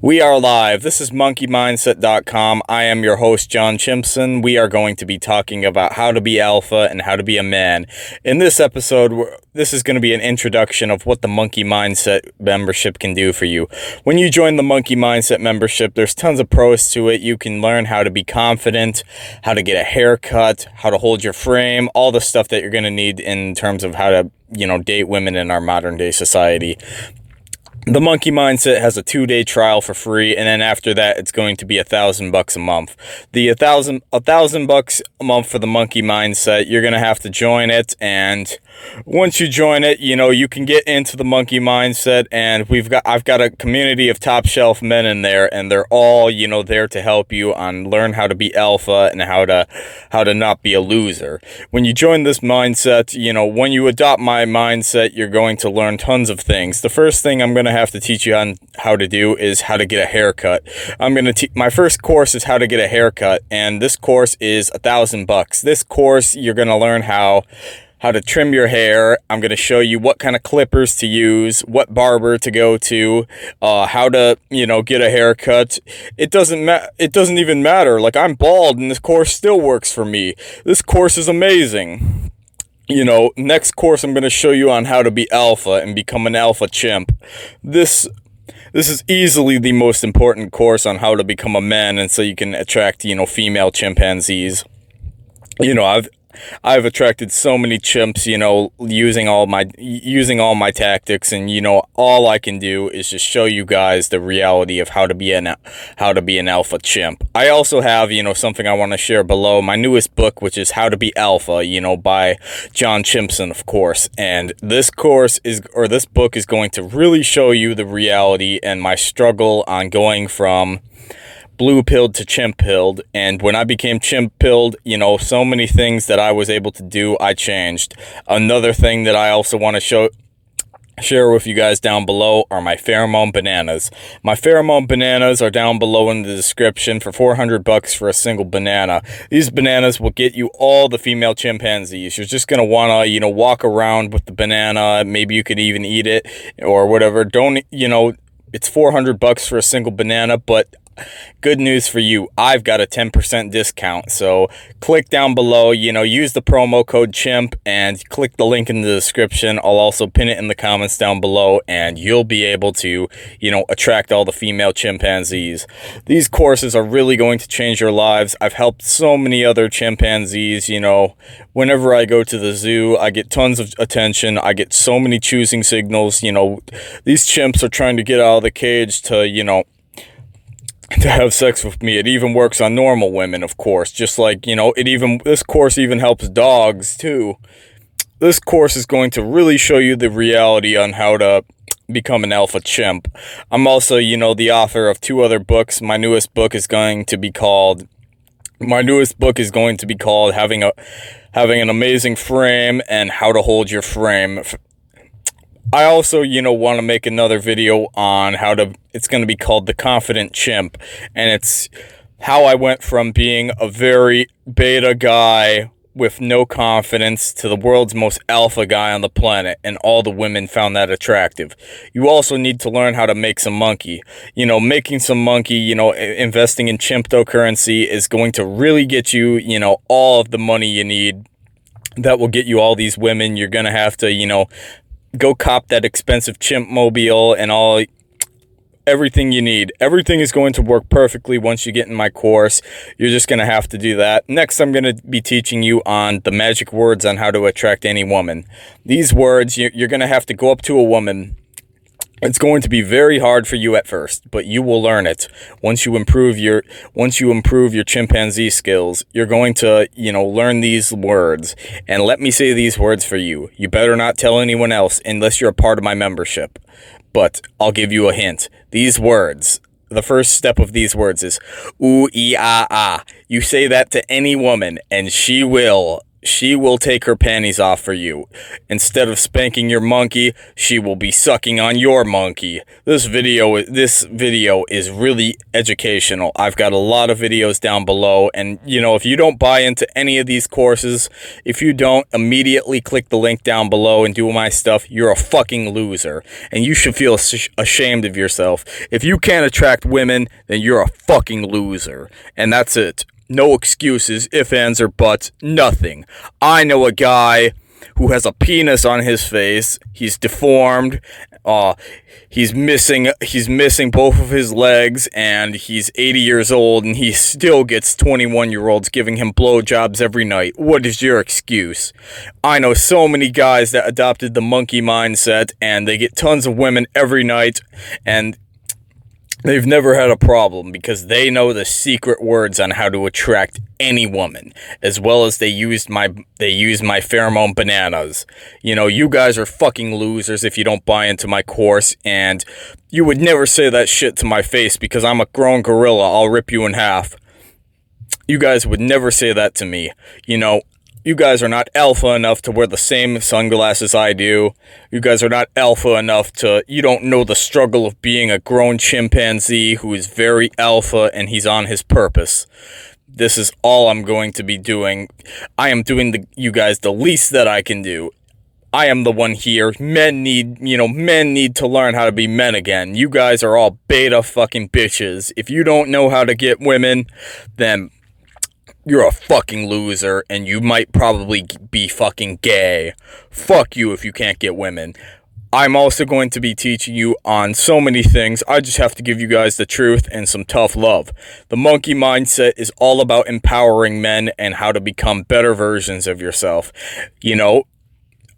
We are live. This is monkeymindset.com. I am your host, John Chimpson. We are going to be talking about how to be alpha and how to be a man. In this episode, this is going to be an introduction of what the Monkey Mindset membership can do for you. When you join the Monkey Mindset membership, there's tons of pros to it. You can learn how to be confident, how to get a haircut, how to hold your frame, all the stuff that you're going to need in terms of how to, you know, date women in our modern day society the monkey mindset has a two-day trial for free and then after that it's going to be a thousand bucks a month. The a thousand a thousand bucks a month for the monkey mindset you're gonna have to join it and once you join it you know you can get into the monkey mindset and we've got i've got a community of top shelf men in there and they're all you know there to help you on learn how to be alpha and how to how to not be a loser when you join this mindset you know when you adopt my mindset you're going to learn tons of things the first thing i'm going to have to teach you on how to do is how to get a haircut. I'm going to my first course is how to get a haircut. And this course is a thousand bucks. This course, you're going to learn how how to trim your hair. I'm going to show you what kind of clippers to use, what barber to go to, uh, how to, you know, get a haircut. It doesn't ma- it doesn't even matter. Like I'm bald and this course still works for me. This course is amazing you know, next course I'm going to show you on how to be alpha and become an alpha chimp. This this is easily the most important course on how to become a man and so you can attract, you know, female chimpanzees. You know, I've I've attracted so many chimps, you know, using all my using all my tactics and you know, all I can do is just show you guys the reality of how to be an how to be an alpha chimp. I also have, you know, something I want to share below, my newest book which is How to Be Alpha, you know, by John Chimpson, of course. And this course is or this book is going to really show you the reality and my struggle on going from blue pilled to chimp pilled. And when I became chimp pilled, you know, so many things that I was able to do, I changed. Another thing that I also want to show share with you guys down below are my pheromone bananas. My pheromone bananas are down below in the description for 400 bucks for a single banana. These bananas will get you all the female chimpanzees. You're just going to want to, you know, walk around with the banana. Maybe you could even eat it or whatever. Don't, you know, it's 400 bucks for a single banana, but good news for you. I've got a 10% discount. So click down below, you know, use the promo code CHIMP and click the link in the description. I'll also pin it in the comments down below and you'll be able to, you know, attract all the female chimpanzees. These courses are really going to change your lives. I've helped so many other chimpanzees, you know, whenever I go to the zoo, I get tons of attention. I get so many choosing signals, you know, these chimps are trying to get out of the cage to, you know, to have sex with me. It even works on normal women, of course. Just like, you know, it even, this course even helps dogs too. This course is going to really show you the reality on how to become an alpha chimp. I'm also, you know, the author of two other books. My newest book is going to be called, my newest book is going to be called Having a, Having an Amazing Frame and How to Hold Your Frame I also, you know, want to make another video on how to, it's going to be called The Confident Chimp. And it's how I went from being a very beta guy with no confidence to the world's most alpha guy on the planet. And all the women found that attractive. You also need to learn how to make some monkey. You know, making some monkey, you know, investing in chimptocurrency is going to really get you, you know, all of the money you need that will get you all these women. You're going to have to, you know, go cop that expensive chimp mobile and all everything you need. Everything is going to work perfectly once you get in my course. You're just going to have to do that. Next, I'm going to be teaching you on the magic words on how to attract any woman. These words, you're going to have to go up to a woman it's going to be very hard for you at first, but you will learn it. Once you improve your once you improve your chimpanzee skills, you're going to, you know, learn these words. And let me say these words for you. You better not tell anyone else unless you're a part of my membership. But I'll give you a hint. These words, the first step of these words is ooh ee ah ah. You say that to any woman and she will she will take her panties off for you. Instead of spanking your monkey, she will be sucking on your monkey. This video this video is really educational. I've got a lot of videos down below and you know, if you don't buy into any of these courses, if you don't immediately click the link down below and do my stuff, you're a fucking loser and you should feel ashamed of yourself. If you can't attract women, then you're a fucking loser. And that's it. No excuses, if, ands, or buts, nothing. I know a guy who has a penis on his face. He's deformed. Uh, he's missing he's missing both of his legs and he's 80 years old and he still gets 21 year olds giving him blowjobs every night. What is your excuse? I know so many guys that adopted the monkey mindset and they get tons of women every night and They've never had a problem because they know the secret words on how to attract any woman, as well as they used my they used my pheromone bananas. You know, you guys are fucking losers if you don't buy into my course, and you would never say that shit to my face because I'm a grown gorilla. I'll rip you in half. You guys would never say that to me. You know, you guys are not alpha enough to wear the same sunglasses I do. You guys are not alpha enough to, you don't know the struggle of being a grown chimpanzee who is very alpha and he's on his purpose. This is all I'm going to be doing. I am doing the, you guys the least that I can do. I am the one here. Men need, you know, men need to learn how to be men again. You guys are all beta fucking bitches. If you don't know how to get women, then you're a fucking loser and you might probably be fucking gay. Fuck you if you can't get women. I'm also going to be teaching you on so many things. I just have to give you guys the truth and some tough love. The monkey mindset is all about empowering men and how to become better versions of yourself. You know,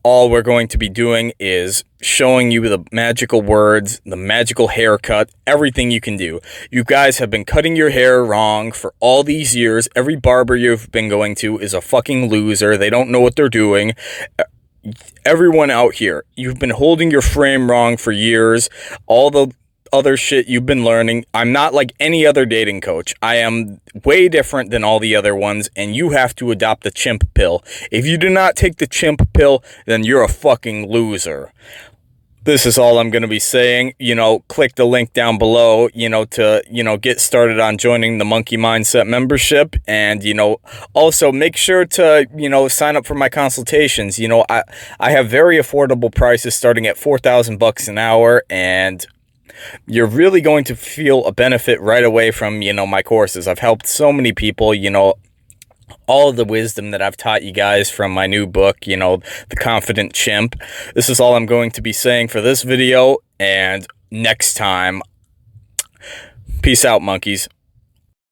all we're going to be doing is showing you the magical words, the magical haircut, everything you can do. You guys have been cutting your hair wrong for all these years. Every barber you've been going to is a fucking loser. They don't know what they're doing. Everyone out here, you've been holding your frame wrong for years. All the other shit you've been learning. I'm not like any other dating coach. I am way different than all the other ones, and you have to adopt the chimp pill. If you do not take the chimp pill, then you're a fucking loser. This is all I'm going to be saying. You know, click the link down below, you know, to, you know, get started on joining the Monkey Mindset membership. And, you know, also make sure to, you know, sign up for my consultations. You know, I, I have very affordable prices starting at 4,000 bucks an hour. And you're really going to feel a benefit right away from, you know, my courses. I've helped so many people, you know, all of the wisdom that I've taught you guys from my new book, you know, The Confident Chimp. This is all I'm going to be saying for this video, and next time, peace out, monkeys.